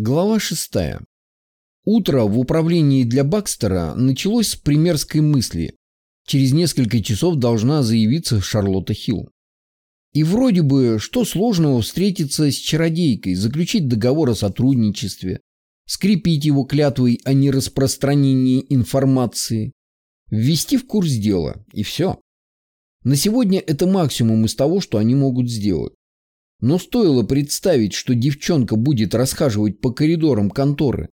Глава шестая. Утро в управлении для Бакстера началось с примерской мысли. Через несколько часов должна заявиться Шарлотта Хилл. И вроде бы, что сложного встретиться с чародейкой, заключить договор о сотрудничестве, скрепить его клятвой о нераспространении информации, ввести в курс дела, и все. На сегодня это максимум из того, что они могут сделать. Но стоило представить, что девчонка будет расхаживать по коридорам конторы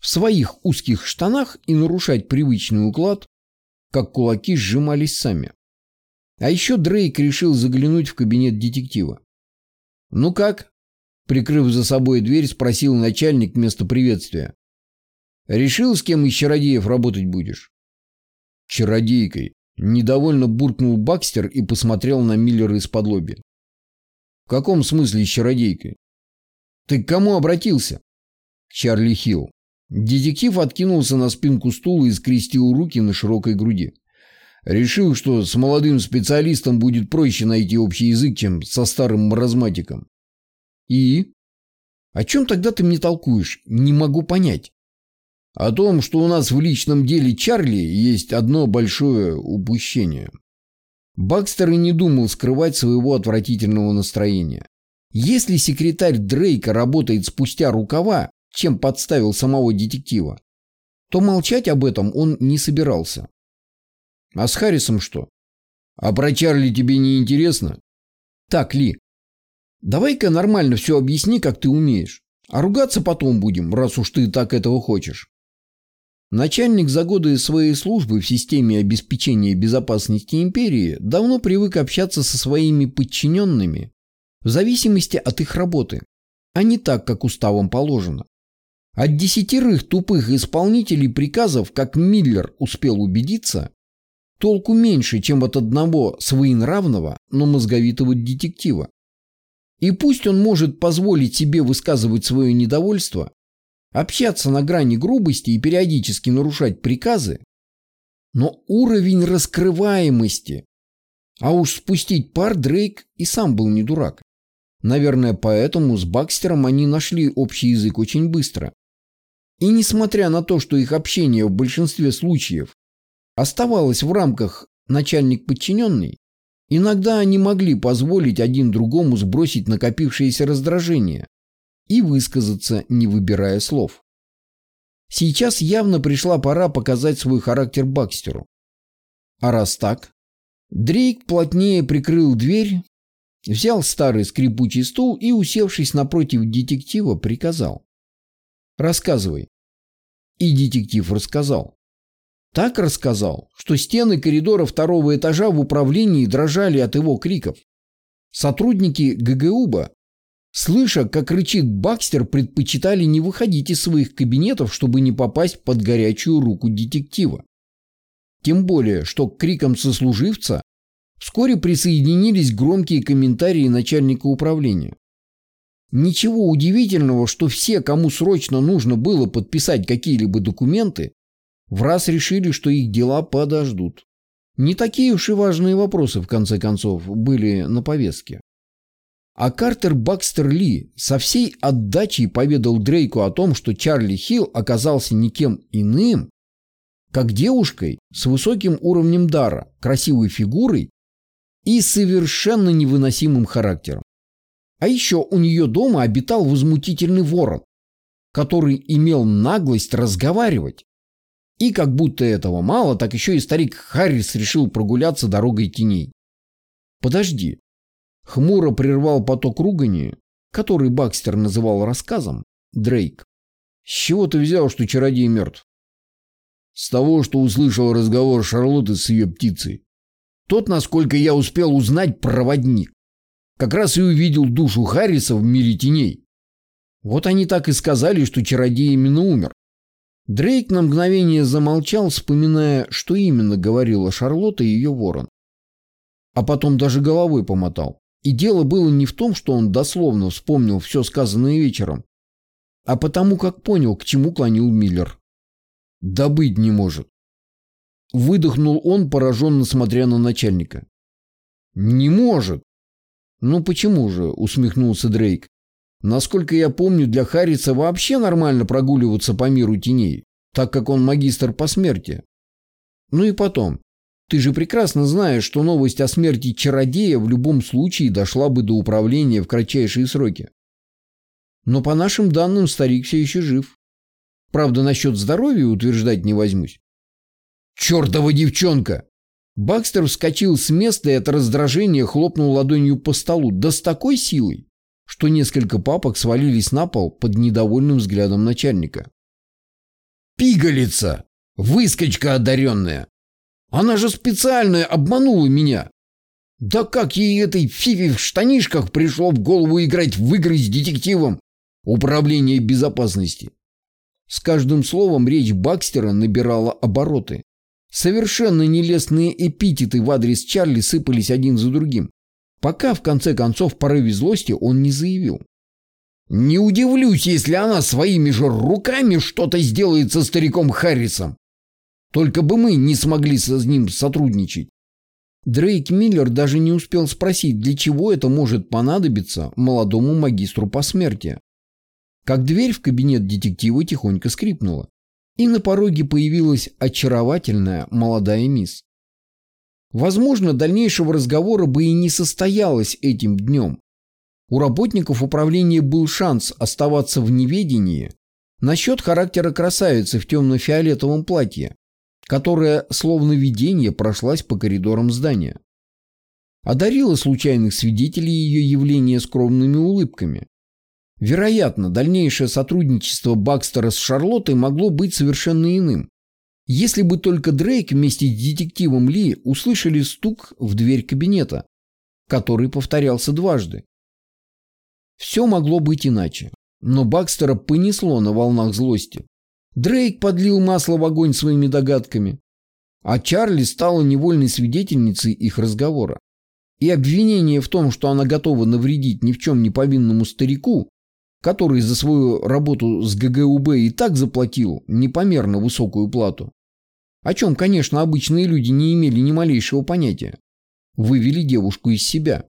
в своих узких штанах и нарушать привычный уклад, как кулаки сжимались сами. А еще Дрейк решил заглянуть в кабинет детектива. «Ну как?» – прикрыв за собой дверь, спросил начальник вместо приветствия. «Решил, с кем из чародеев работать будешь?» «Чародейкой», – недовольно буркнул Бакстер и посмотрел на Миллера из-под лоби. В каком смысле с чародейкой? Ты к кому обратился? К Чарли Хилл. Детектив откинулся на спинку стула и скрестил руки на широкой груди. Решил, что с молодым специалистом будет проще найти общий язык, чем со старым маразматиком. И? О чем тогда ты мне толкуешь? Не могу понять. О том, что у нас в личном деле Чарли есть одно большое упущение. Бакстер и не думал скрывать своего отвратительного настроения. Если секретарь Дрейка работает спустя рукава, чем подставил самого детектива, то молчать об этом он не собирался. А с Харрисом что? А про Чарли тебе не интересно? Так, Ли, давай-ка нормально все объясни, как ты умеешь. А ругаться потом будем, раз уж ты так этого хочешь. Начальник за годы своей службы в системе обеспечения безопасности империи давно привык общаться со своими подчиненными в зависимости от их работы, а не так, как уставом положено. От десятерых тупых исполнителей приказов, как Миллер успел убедиться, толку меньше, чем от одного своенравного, но мозговитого детектива. И пусть он может позволить себе высказывать свое недовольство, общаться на грани грубости и периодически нарушать приказы, но уровень раскрываемости. А уж спустить пар Дрейк и сам был не дурак. Наверное, поэтому с Бакстером они нашли общий язык очень быстро. И несмотря на то, что их общение в большинстве случаев оставалось в рамках начальник-подчиненный, иногда они могли позволить один другому сбросить накопившееся раздражение и высказаться, не выбирая слов. Сейчас явно пришла пора показать свой характер Бакстеру. А раз так, Дрейк плотнее прикрыл дверь, взял старый скрипучий стул и, усевшись напротив детектива, приказал. «Рассказывай». И детектив рассказал. Так рассказал, что стены коридора второго этажа в управлении дрожали от его криков. Сотрудники ГГУБа Слыша, как рычит Бакстер, предпочитали не выходить из своих кабинетов, чтобы не попасть под горячую руку детектива. Тем более, что к крикам сослуживца вскоре присоединились громкие комментарии начальника управления. Ничего удивительного, что все, кому срочно нужно было подписать какие-либо документы, в раз решили, что их дела подождут. Не такие уж и важные вопросы, в конце концов, были на повестке. А Картер Бакстер Ли со всей отдачей поведал Дрейку о том, что Чарли Хилл оказался никем иным, как девушкой с высоким уровнем дара, красивой фигурой и совершенно невыносимым характером. А еще у нее дома обитал возмутительный ворон, который имел наглость разговаривать. И как будто этого мало, так еще и старик Харрис решил прогуляться дорогой теней. Подожди, Хмуро прервал поток ругани, который Бакстер называл рассказом, Дрейк. «С чего ты взял, что чародей мертв?» «С того, что услышал разговор Шарлотты с ее птицей. Тот, насколько я успел узнать, проводник. Как раз и увидел душу Харриса в мире теней. Вот они так и сказали, что чародей именно умер. Дрейк на мгновение замолчал, вспоминая, что именно говорила Шарлотта и ее ворон. А потом даже головой помотал. И дело было не в том, что он дословно вспомнил все сказанное вечером, а потому как понял, к чему клонил Миллер. Да быть не может. Выдохнул он, пораженно смотря на начальника. Не может. Ну почему же, усмехнулся Дрейк. Насколько я помню, для Харриса вообще нормально прогуливаться по миру теней, так как он магистр по смерти. Ну и потом, ты же прекрасно знаешь, что новость о смерти чародея в любом случае дошла бы до управления в кратчайшие сроки. Но по нашим данным старик все еще жив. Правда, насчет здоровья утверждать не возьмусь. Чертова девчонка! Бакстер вскочил с места и от раздражения хлопнул ладонью по столу, да с такой силой, что несколько папок свалились на пол под недовольным взглядом начальника. «Пигалица! Выскочка одаренная! Она же специально обманула меня! Да как ей этой фифи в штанишках пришло в голову играть в игры с детективом управления безопасности?» С каждым словом речь Бакстера набирала обороты. Совершенно нелестные эпитеты в адрес Чарли сыпались один за другим пока в конце концов в порыве злости он не заявил. «Не удивлюсь, если она своими же руками что-то сделает со стариком Харрисом. Только бы мы не смогли с ним сотрудничать». Дрейк Миллер даже не успел спросить, для чего это может понадобиться молодому магистру по смерти. Как дверь в кабинет детектива тихонько скрипнула, и на пороге появилась очаровательная молодая мисс. Возможно, дальнейшего разговора бы и не состоялось этим днем. У работников управления был шанс оставаться в неведении насчет характера красавицы в темно-фиолетовом платье, которая, словно видение, прошлась по коридорам здания. Одарила случайных свидетелей ее явления скромными улыбками. Вероятно, дальнейшее сотрудничество Бакстера с Шарлоттой могло быть совершенно иным. Если бы только Дрейк вместе с детективом Ли услышали стук в дверь кабинета, который повторялся дважды. Все могло быть иначе, но Бакстера понесло на волнах злости. Дрейк подлил масло в огонь своими догадками, а Чарли стала невольной свидетельницей их разговора. И обвинение в том, что она готова навредить ни в чем не повинному старику, который за свою работу с ГГУБ и так заплатил непомерно высокую плату, о чем, конечно, обычные люди не имели ни малейшего понятия, вывели девушку из себя.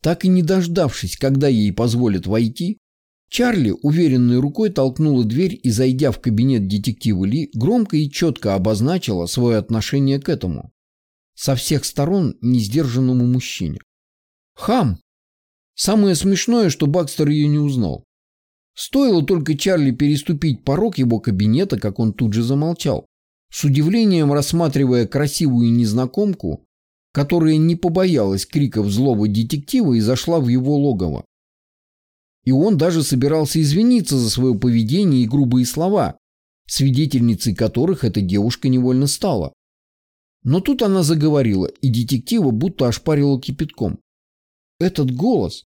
Так и не дождавшись, когда ей позволят войти, Чарли уверенной рукой толкнула дверь и, зайдя в кабинет детектива Ли, громко и четко обозначила свое отношение к этому, со всех сторон несдержанному мужчине. Хам! Самое смешное, что Бакстер ее не узнал. Стоило только Чарли переступить порог его кабинета, как он тут же замолчал, с удивлением рассматривая красивую незнакомку, которая не побоялась криков злого детектива и зашла в его логово. И он даже собирался извиниться за свое поведение и грубые слова, свидетельницей которых эта девушка невольно стала. Но тут она заговорила, и детектива будто ошпарила кипятком. Этот голос,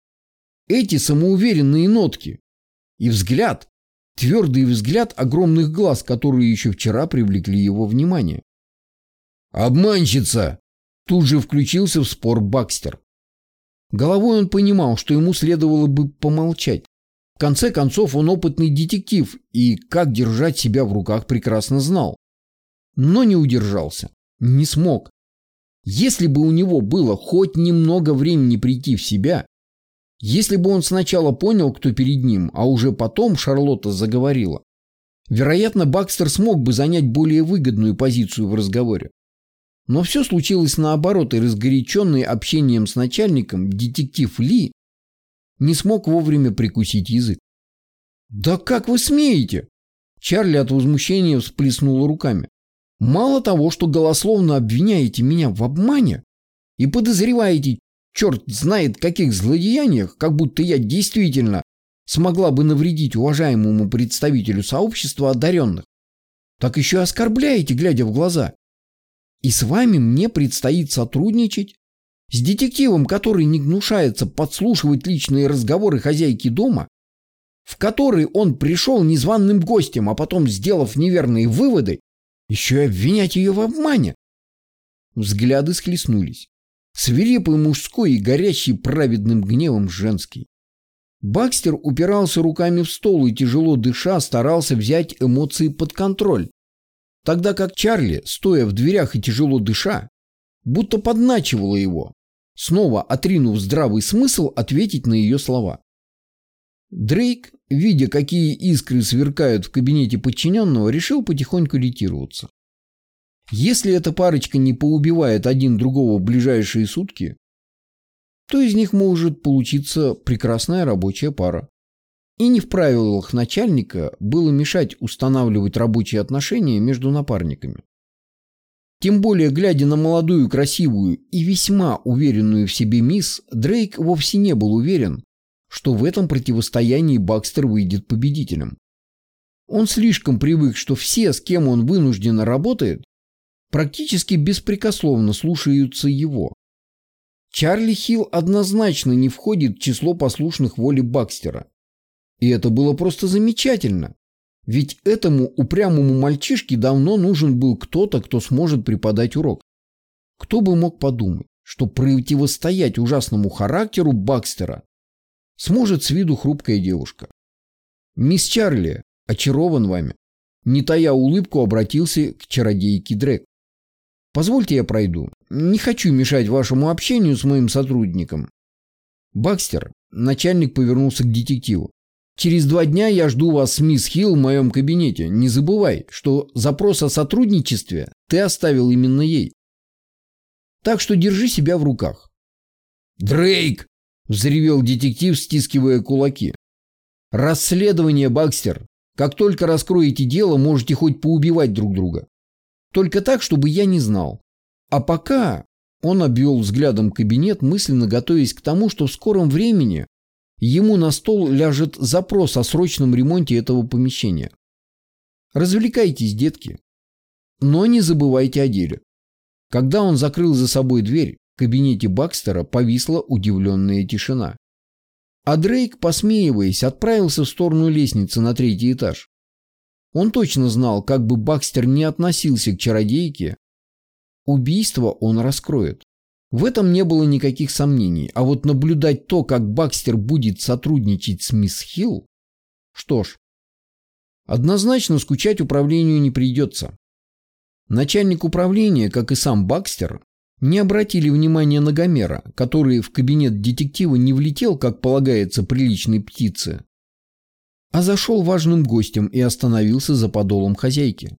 эти самоуверенные нотки, и взгляд, твердый взгляд огромных глаз, которые еще вчера привлекли его внимание. «Обманщица!» Тут же включился в спор Бакстер. Головой он понимал, что ему следовало бы помолчать. В конце концов, он опытный детектив и как держать себя в руках прекрасно знал. Но не удержался. Не смог. Если бы у него было хоть немного времени прийти в себя, если бы он сначала понял, кто перед ним, а уже потом Шарлотта заговорила, вероятно, Бакстер смог бы занять более выгодную позицию в разговоре. Но все случилось наоборот, и разгоряченный общением с начальником детектив Ли не смог вовремя прикусить язык. «Да как вы смеете?» Чарли от возмущения всплеснула руками. «Мало того, что голословно обвиняете меня в обмане и подозреваете черт знает каких злодеяниях, как будто я действительно смогла бы навредить уважаемому представителю сообщества одаренных, так еще оскорбляете, глядя в глаза. И с вами мне предстоит сотрудничать? С детективом, который не гнушается подслушивать личные разговоры хозяйки дома, в который он пришел незваным гостем, а потом, сделав неверные выводы, еще и обвинять ее в обмане. Взгляды схлестнулись свирепый мужской и горящий праведным гневом женский. Бакстер упирался руками в стол и, тяжело дыша, старался взять эмоции под контроль, тогда как Чарли, стоя в дверях и тяжело дыша, будто подначивала его, снова отринув здравый смысл ответить на ее слова. Дрейк, видя, какие искры сверкают в кабинете подчиненного, решил потихоньку ретироваться. Если эта парочка не поубивает один другого в ближайшие сутки, то из них может получиться прекрасная рабочая пара. И не в правилах начальника было мешать устанавливать рабочие отношения между напарниками. Тем более, глядя на молодую, красивую и весьма уверенную в себе мисс, Дрейк вовсе не был уверен, что в этом противостоянии Бакстер выйдет победителем. Он слишком привык, что все, с кем он вынужденно работает, практически беспрекословно слушаются его. Чарли Хилл однозначно не входит в число послушных воли Бакстера. И это было просто замечательно. Ведь этому упрямому мальчишке давно нужен был кто-то, кто сможет преподать урок. Кто бы мог подумать, что противостоять ужасному характеру Бакстера сможет с виду хрупкая девушка. «Мисс Чарли, очарован вами», не тая улыбку, обратился к чародейке Дрек. «Позвольте я пройду. Не хочу мешать вашему общению с моим сотрудником». Бакстер, начальник повернулся к детективу. Через два дня я жду вас с мисс Хилл в моем кабинете. Не забывай, что запрос о сотрудничестве ты оставил именно ей. Так что держи себя в руках. Дрейк! Взревел детектив, стискивая кулаки. Расследование, Бакстер. Как только раскроете дело, можете хоть поубивать друг друга. Только так, чтобы я не знал. А пока он обвел взглядом кабинет, мысленно готовясь к тому, что в скором времени ему на стол ляжет запрос о срочном ремонте этого помещения. Развлекайтесь, детки. Но не забывайте о деле. Когда он закрыл за собой дверь, в кабинете Бакстера повисла удивленная тишина. А Дрейк, посмеиваясь, отправился в сторону лестницы на третий этаж. Он точно знал, как бы Бакстер не относился к чародейке, убийство он раскроет. В этом не было никаких сомнений, а вот наблюдать то, как Бакстер будет сотрудничать с мисс Хилл, что ж, однозначно скучать управлению не придется. Начальник управления, как и сам Бакстер, не обратили внимания на Гомера, который в кабинет детектива не влетел, как полагается приличной птице, а зашел важным гостем и остановился за подолом хозяйки.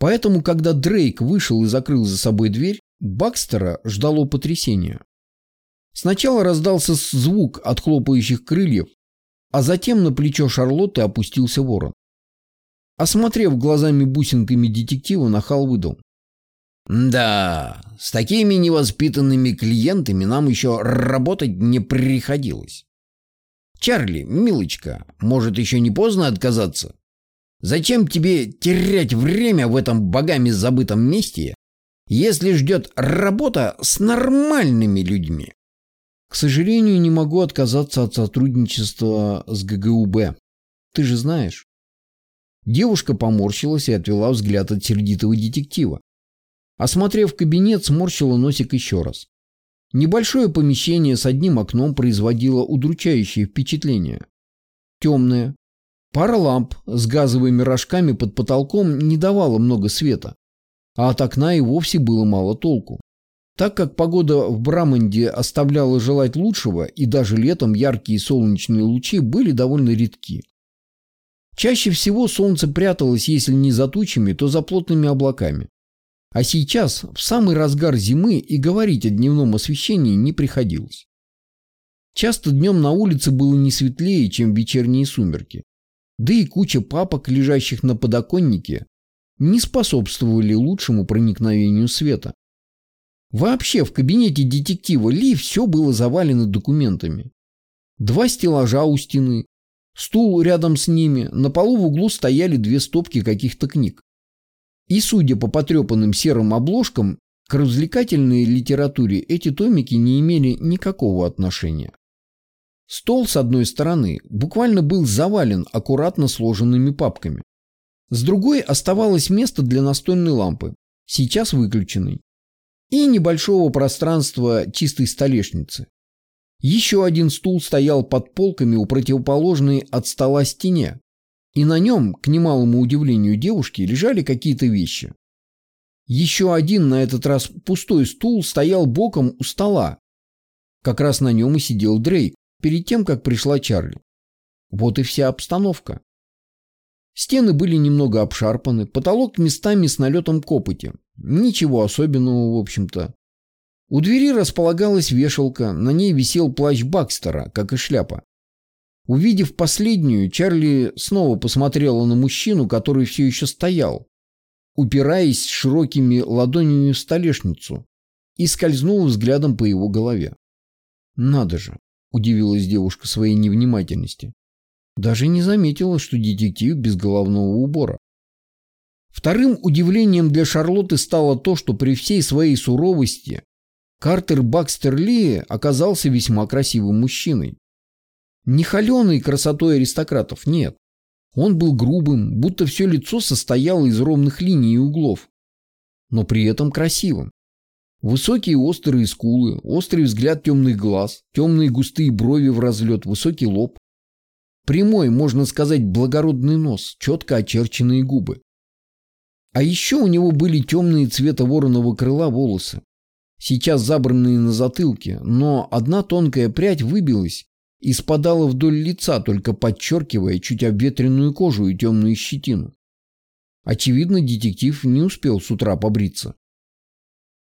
Поэтому, когда Дрейк вышел и закрыл за собой дверь, Бакстера ждало потрясение. Сначала раздался звук от хлопающих крыльев, а затем на плечо Шарлотты опустился ворон. Осмотрев глазами бусинками детектива, нахал выдал. «Да, с такими невоспитанными клиентами нам еще работать не приходилось. Чарли, милочка, может еще не поздно отказаться? Зачем тебе терять время в этом богами забытом месте, если ждет работа с нормальными людьми. К сожалению, не могу отказаться от сотрудничества с ГГУБ. Ты же знаешь. Девушка поморщилась и отвела взгляд от сердитого детектива. Осмотрев кабинет, сморщила носик еще раз. Небольшое помещение с одним окном производило удручающее впечатление. Темное. Пара ламп с газовыми рожками под потолком не давала много света а от окна и вовсе было мало толку. Так как погода в Браманде оставляла желать лучшего, и даже летом яркие солнечные лучи были довольно редки. Чаще всего солнце пряталось, если не за тучами, то за плотными облаками. А сейчас, в самый разгар зимы, и говорить о дневном освещении не приходилось. Часто днем на улице было не светлее, чем вечерние сумерки. Да и куча папок, лежащих на подоконнике, не способствовали лучшему проникновению света. Вообще в кабинете детектива Ли все было завалено документами. Два стеллажа у стены, стул рядом с ними, на полу в углу стояли две стопки каких-то книг. И, судя по потрепанным серым обложкам, к развлекательной литературе эти томики не имели никакого отношения. Стол с одной стороны буквально был завален аккуратно сложенными папками. С другой оставалось место для настольной лампы, сейчас выключенной, и небольшого пространства чистой столешницы. Еще один стул стоял под полками у противоположной от стола стене, и на нем, к немалому удивлению девушки, лежали какие-то вещи. Еще один, на этот раз пустой стул, стоял боком у стола. Как раз на нем и сидел Дрейк, перед тем, как пришла Чарли. Вот и вся обстановка. Стены были немного обшарпаны, потолок местами с налетом копоти. Ничего особенного, в общем-то. У двери располагалась вешалка, на ней висел плащ Бакстера, как и шляпа. Увидев последнюю, Чарли снова посмотрела на мужчину, который все еще стоял, упираясь широкими ладонями в столешницу, и скользнула взглядом по его голове. «Надо же!» – удивилась девушка своей невнимательности. Даже не заметила, что детектив без головного убора. Вторым удивлением для Шарлотты стало то, что при всей своей суровости Картер Бакстер Ли оказался весьма красивым мужчиной. Не холеной красотой аристократов, нет. Он был грубым, будто все лицо состояло из ровных линий и углов, но при этом красивым. Высокие острые скулы, острый взгляд темных глаз, темные густые брови в разлет, высокий лоб. Прямой, можно сказать, благородный нос, четко очерченные губы. А еще у него были темные цвета вороного крыла волосы, сейчас забранные на затылке, но одна тонкая прядь выбилась и спадала вдоль лица, только подчеркивая чуть обветренную кожу и темную щетину. Очевидно, детектив не успел с утра побриться.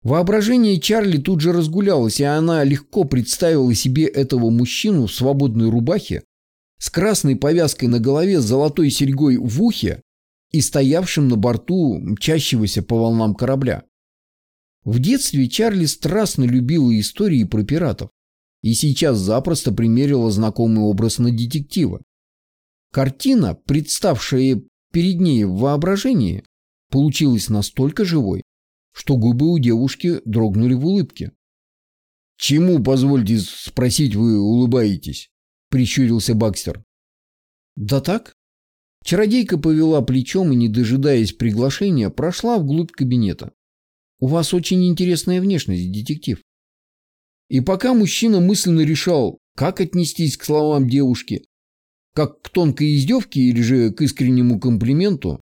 Воображение Чарли тут же разгулялось, и она легко представила себе этого мужчину в свободной рубахе с красной повязкой на голове, с золотой серьгой в ухе и стоявшим на борту мчащегося по волнам корабля. В детстве Чарли страстно любила истории про пиратов и сейчас запросто примерила знакомый образ на детектива. Картина, представшая перед ней в воображении, получилась настолько живой, что губы у девушки дрогнули в улыбке. «Чему, позвольте спросить, вы улыбаетесь?» – прищурился Бакстер. «Да так?» Чародейка повела плечом и, не дожидаясь приглашения, прошла вглубь кабинета. «У вас очень интересная внешность, детектив». И пока мужчина мысленно решал, как отнестись к словам девушки, как к тонкой издевке или же к искреннему комплименту,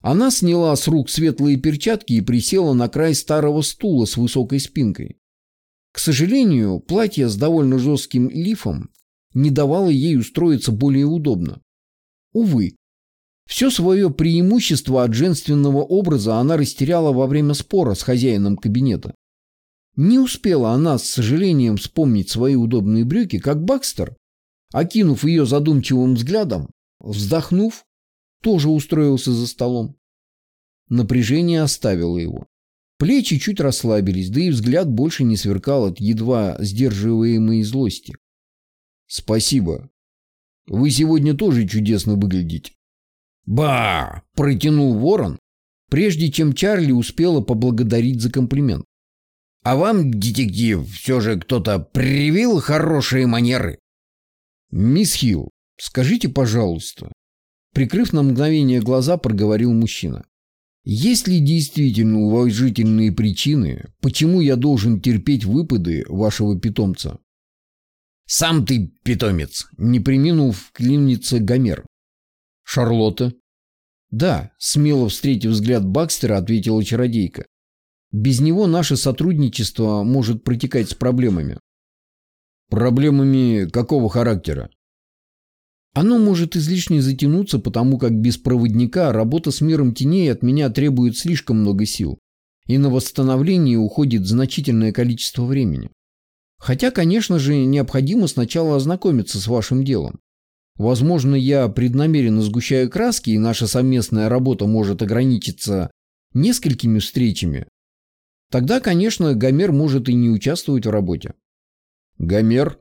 она сняла с рук светлые перчатки и присела на край старого стула с высокой спинкой. К сожалению, платье с довольно жестким лифом не давало ей устроиться более удобно. Увы, все свое преимущество от женственного образа она растеряла во время спора с хозяином кабинета. Не успела она с сожалением вспомнить свои удобные брюки, как Бакстер, окинув ее задумчивым взглядом, вздохнув, тоже устроился за столом. Напряжение оставило его. Плечи чуть расслабились, да и взгляд больше не сверкал от едва сдерживаемой злости. «Спасибо. Вы сегодня тоже чудесно выглядите». «Ба!» – протянул ворон, прежде чем Чарли успела поблагодарить за комплимент. А вам, детектив, все же кто-то привил хорошие манеры? Мисс Хилл, скажите, пожалуйста. Прикрыв на мгновение глаза, проговорил мужчина. Есть ли действительно уважительные причины, почему я должен терпеть выпады вашего питомца? Сам ты питомец, не приминул вклиниться Гомер. Шарлотта? Да, смело встретив взгляд Бакстера, ответила чародейка. Без него наше сотрудничество может протекать с проблемами. Проблемами какого характера? Оно может излишне затянуться, потому как без проводника работа с миром теней от меня требует слишком много сил, и на восстановление уходит значительное количество времени. Хотя, конечно же, необходимо сначала ознакомиться с вашим делом. Возможно, я преднамеренно сгущаю краски, и наша совместная работа может ограничиться несколькими встречами, Тогда, конечно, Гомер может и не участвовать в работе. Гомер?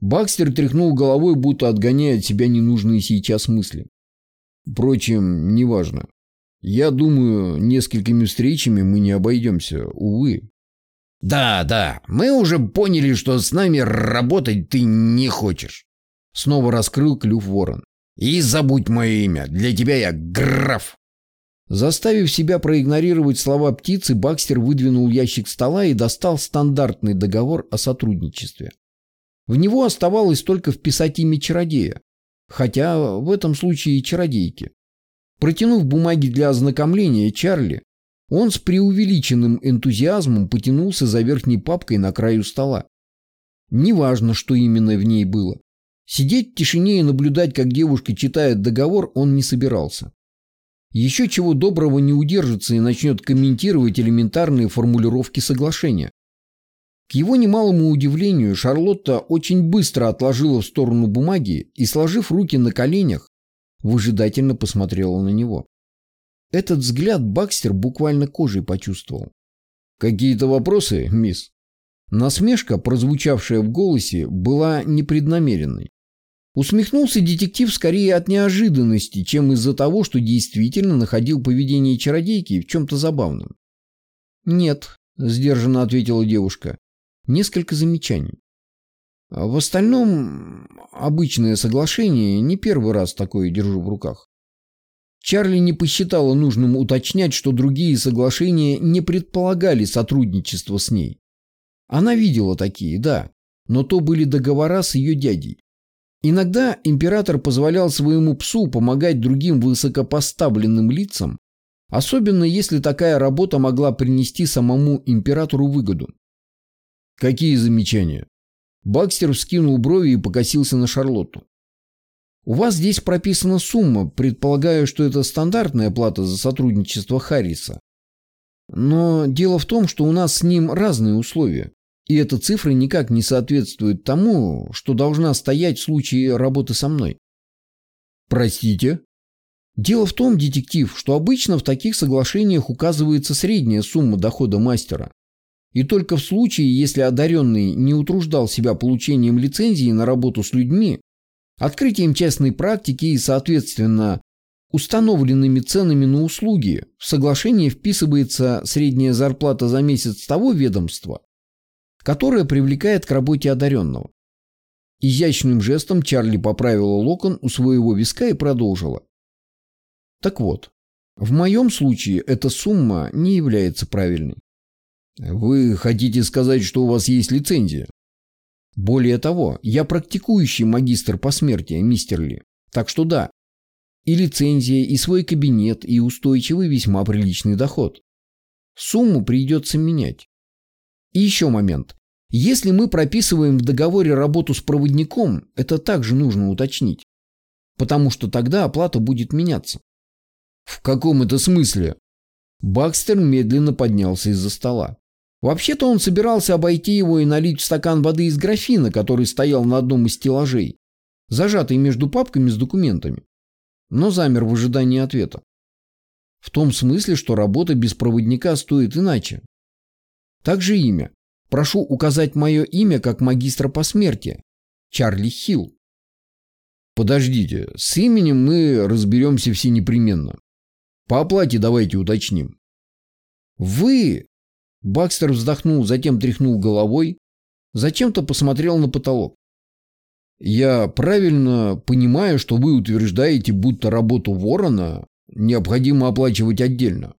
Бакстер тряхнул головой, будто отгоняя от себя ненужные сейчас мысли. Впрочем, неважно. Я думаю, несколькими встречами мы не обойдемся, увы. Да, да, мы уже поняли, что с нами работать ты не хочешь. Снова раскрыл клюв ворон. И забудь мое имя, для тебя я граф. Заставив себя проигнорировать слова птицы, Бакстер выдвинул ящик стола и достал стандартный договор о сотрудничестве. В него оставалось только вписать имя чародея, хотя в этом случае и чародейки. Протянув бумаги для ознакомления Чарли, он с преувеличенным энтузиазмом потянулся за верхней папкой на краю стола. Неважно, что именно в ней было. Сидеть в тишине и наблюдать, как девушка читает договор, он не собирался. Еще чего доброго не удержится и начнет комментировать элементарные формулировки соглашения. К его немалому удивлению, Шарлотта очень быстро отложила в сторону бумаги и, сложив руки на коленях, выжидательно посмотрела на него. Этот взгляд Бакстер буквально кожей почувствовал. «Какие-то вопросы, мисс?» Насмешка, прозвучавшая в голосе, была непреднамеренной. Усмехнулся детектив скорее от неожиданности, чем из-за того, что действительно находил поведение чародейки в чем-то забавном. «Нет», — сдержанно ответила девушка, — «несколько замечаний. В остальном, обычное соглашение, не первый раз такое держу в руках. Чарли не посчитала нужным уточнять, что другие соглашения не предполагали сотрудничество с ней. Она видела такие, да, но то были договора с ее дядей. Иногда император позволял своему псу помогать другим высокопоставленным лицам, особенно если такая работа могла принести самому императору выгоду. Какие замечания? Бакстер вскинул брови и покосился на Шарлотту. У вас здесь прописана сумма, предполагаю, что это стандартная плата за сотрудничество Харриса. Но дело в том, что у нас с ним разные условия. И эта цифра никак не соответствует тому, что должна стоять в случае работы со мной. Простите? Дело в том, детектив, что обычно в таких соглашениях указывается средняя сумма дохода мастера. И только в случае, если одаренный не утруждал себя получением лицензии на работу с людьми, открытием частной практики и, соответственно, установленными ценами на услуги, в соглашение вписывается средняя зарплата за месяц того ведомства, которое привлекает к работе одаренного. Изящным жестом Чарли поправила локон у своего виска и продолжила. Так вот, в моем случае эта сумма не является правильной. Вы хотите сказать, что у вас есть лицензия? Более того, я практикующий магистр по смерти, мистер Ли. Так что да. И лицензия, и свой кабинет, и устойчивый весьма приличный доход. Сумму придется менять. И еще момент. Если мы прописываем в договоре работу с проводником, это также нужно уточнить. Потому что тогда оплата будет меняться. В каком это смысле? Бакстер медленно поднялся из-за стола. Вообще-то он собирался обойти его и налить в стакан воды из графина, который стоял на одном из стеллажей, зажатый между папками с документами. Но замер в ожидании ответа. В том смысле, что работа без проводника стоит иначе. Также имя. Прошу указать мое имя как магистра по смерти. Чарли Хилл. Подождите, с именем мы разберемся все непременно. По оплате давайте уточним. Вы Бакстер вздохнул, затем тряхнул головой, зачем-то посмотрел на потолок. «Я правильно понимаю, что вы утверждаете, будто работу ворона необходимо оплачивать отдельно?»